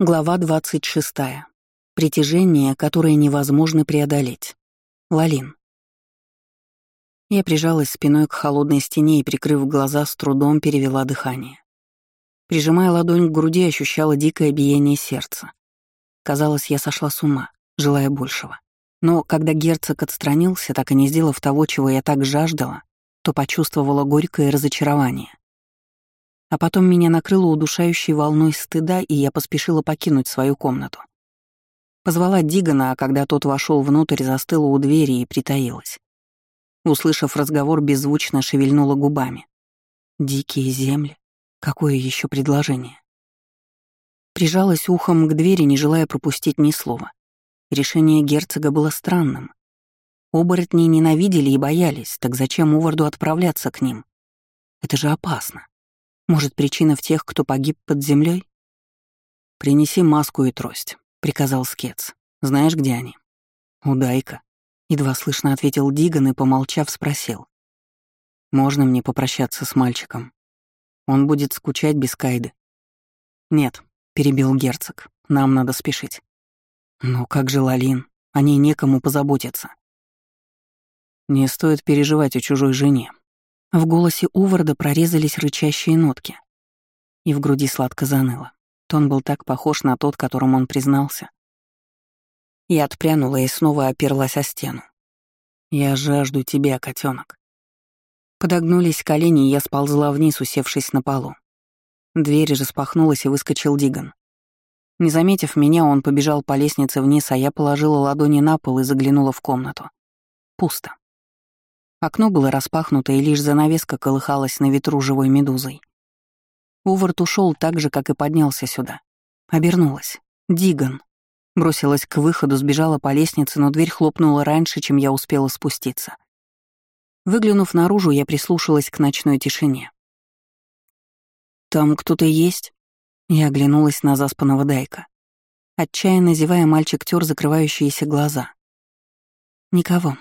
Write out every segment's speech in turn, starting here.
Глава 26. Притяжение, которое невозможно преодолеть. Лалин. Я прижалась спиной к холодной стене и, прикрыв глаза, с трудом перевела дыхание. Прижимая ладонь к груди, ощущала дикое биение сердца. Казалось, я сошла с ума, желая большего. Но когда герцог отстранился, так и не сделав того, чего я так жаждала, то почувствовала горькое разочарование. А потом меня накрыло удушающей волной стыда, и я поспешила покинуть свою комнату. Позвала Дигана, а когда тот вошел внутрь, застыла у двери и притаилась. Услышав разговор, беззвучно шевельнула губами. «Дикие земли? Какое еще предложение?» Прижалась ухом к двери, не желая пропустить ни слова. Решение герцога было странным. Оборотни ненавидели и боялись, так зачем Уварду отправляться к ним? Это же опасно. Может, причина в тех, кто погиб под землей? «Принеси маску и трость», — приказал Скетс. «Знаешь, где они?» «Удайка», — едва слышно ответил Диган и, помолчав, спросил. «Можно мне попрощаться с мальчиком? Он будет скучать без Кайды». «Нет», — перебил герцог, — «нам надо спешить». «Но как же Лалин? О ней некому позаботиться». «Не стоит переживать о чужой жене», в голосе Уварда прорезались рычащие нотки. И в груди сладко заныло. Тон был так похож на тот, которым он признался. Я отпрянула и снова оперлась о стену. «Я жажду тебя, котенок. Подогнулись колени, и я сползла вниз, усевшись на полу. Дверь распахнулась, и выскочил Диган. Не заметив меня, он побежал по лестнице вниз, а я положила ладони на пол и заглянула в комнату. Пусто. Окно было распахнуто, и лишь занавеска колыхалась на ветру живой медузой. Увард ушел так же, как и поднялся сюда. Обернулась. Диган. Бросилась к выходу, сбежала по лестнице, но дверь хлопнула раньше, чем я успела спуститься. Выглянув наружу, я прислушалась к ночной тишине. «Там кто-то есть?» Я оглянулась на заспанного Дайка. Отчаянно зевая, мальчик тер закрывающиеся глаза. «Никого»,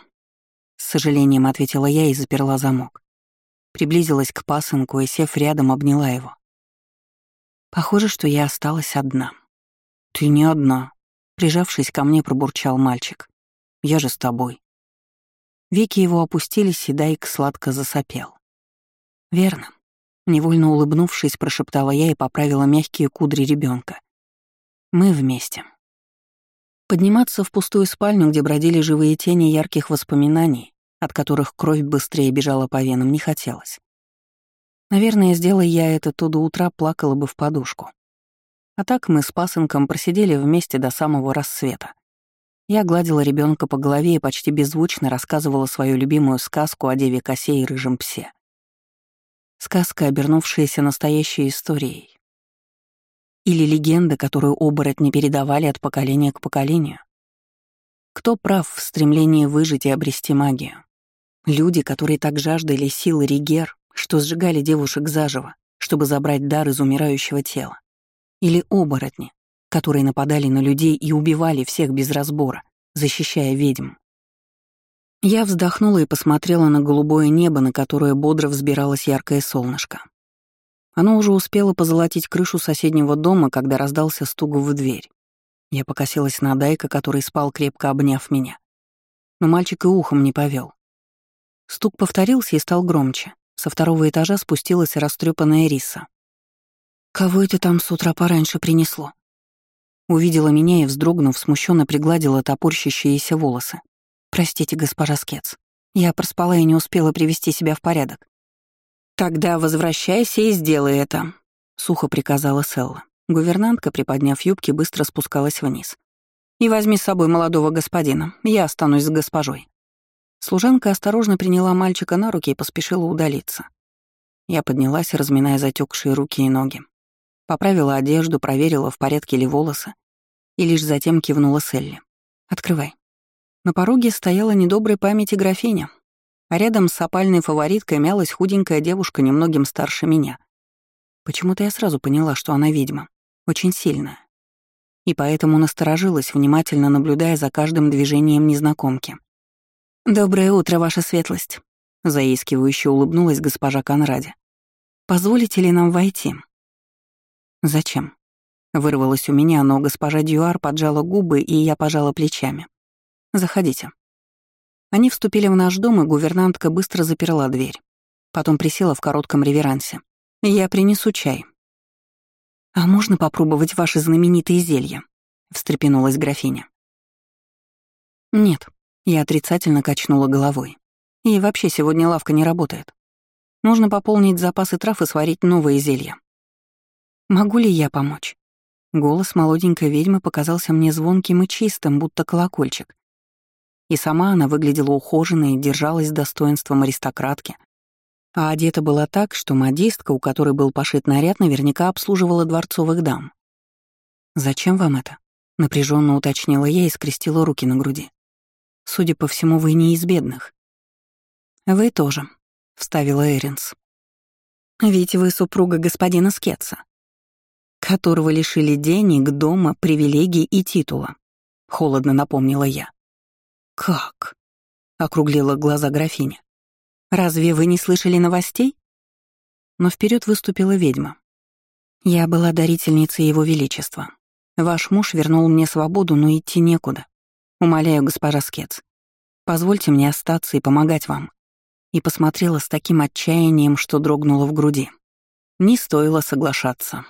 с сожалением ответила я и заперла замок. Приблизилась к пасынку и, сев рядом, обняла его. Похоже, что я осталась одна. «Ты не одна», — прижавшись ко мне, пробурчал мальчик. «Я же с тобой». Веки его опустились, и Дайк сладко засопел. «Верно», — невольно улыбнувшись, прошептала я и поправила мягкие кудри ребенка. «Мы вместе». Подниматься в пустую спальню, где бродили живые тени ярких воспоминаний, от которых кровь быстрее бежала по венам, не хотелось. Наверное, сделая я это, то до утра плакала бы в подушку. А так мы с пасынком просидели вместе до самого рассвета. Я гладила ребенка по голове и почти беззвучно рассказывала свою любимую сказку о деве косе и рыжем псе. Сказка, обернувшаяся настоящей историей. Или легенда, которую оборотни передавали от поколения к поколению. Кто прав в стремлении выжить и обрести магию? Люди, которые так жаждали силы Ригер, что сжигали девушек заживо, чтобы забрать дар из умирающего тела. Или оборотни, которые нападали на людей и убивали всех без разбора, защищая ведьм. Я вздохнула и посмотрела на голубое небо, на которое бодро взбиралось яркое солнышко. Оно уже успело позолотить крышу соседнего дома, когда раздался стук в дверь. Я покосилась на Дайка, который спал, крепко обняв меня. Но мальчик и ухом не повел. Стук повторился и стал громче. Со второго этажа спустилась растрепанная риса. «Кого это там с утра пораньше принесло?» Увидела меня и, вздрогнув, смущенно пригладила топорщащиеся волосы. «Простите, госпожа Скетс. Я проспала и не успела привести себя в порядок». «Тогда возвращайся и сделай это», — сухо приказала Селла. Гувернантка, приподняв юбки, быстро спускалась вниз. «И возьми с собой молодого господина. Я останусь с госпожой». Служанка осторожно приняла мальчика на руки и поспешила удалиться. Я поднялась, разминая затекшие руки и ноги. Поправила одежду, проверила, в порядке ли волосы, и лишь затем кивнула Селли. «Открывай». На пороге стояла недоброй памяти графиня, а рядом с опальной фавориткой мялась худенькая девушка немногим старше меня. Почему-то я сразу поняла, что она ведьма, очень сильная. И поэтому насторожилась, внимательно наблюдая за каждым движением незнакомки. «Доброе утро, ваша светлость», — заискивающе улыбнулась госпожа Конраде. «Позволите ли нам войти?» «Зачем?» Вырвалось у меня, но госпожа Дюар поджала губы, и я пожала плечами. «Заходите». Они вступили в наш дом, и гувернантка быстро заперла дверь. Потом присела в коротком реверансе. «Я принесу чай». «А можно попробовать ваши знаменитые зелья?» — встрепенулась графиня. «Нет», — я отрицательно качнула головой. «И вообще сегодня лавка не работает. Нужно пополнить запасы трав и сварить новые зелья. Могу ли я помочь?» Голос молоденькой ведьмы показался мне звонким и чистым, будто колокольчик. И сама она выглядела ухоженной и держалась с достоинством аристократки. А одета была так, что модистка, у которой был пошит наряд, наверняка обслуживала дворцовых дам. «Зачем вам это?» — напряженно уточнила я и скрестила руки на груди. «Судя по всему, вы не из бедных». «Вы тоже», — вставила Эринс. «Ведь вы супруга господина Скетса которого лишили денег, дома, привилегий и титула», — холодно напомнила я. «Как?» — округлила глаза графиня. «Разве вы не слышали новостей?» Но вперед выступила ведьма. «Я была дарительницей Его Величества. Ваш муж вернул мне свободу, но идти некуда. Умоляю, госпожа Скетс, позвольте мне остаться и помогать вам». И посмотрела с таким отчаянием, что дрогнула в груди. Не стоило соглашаться.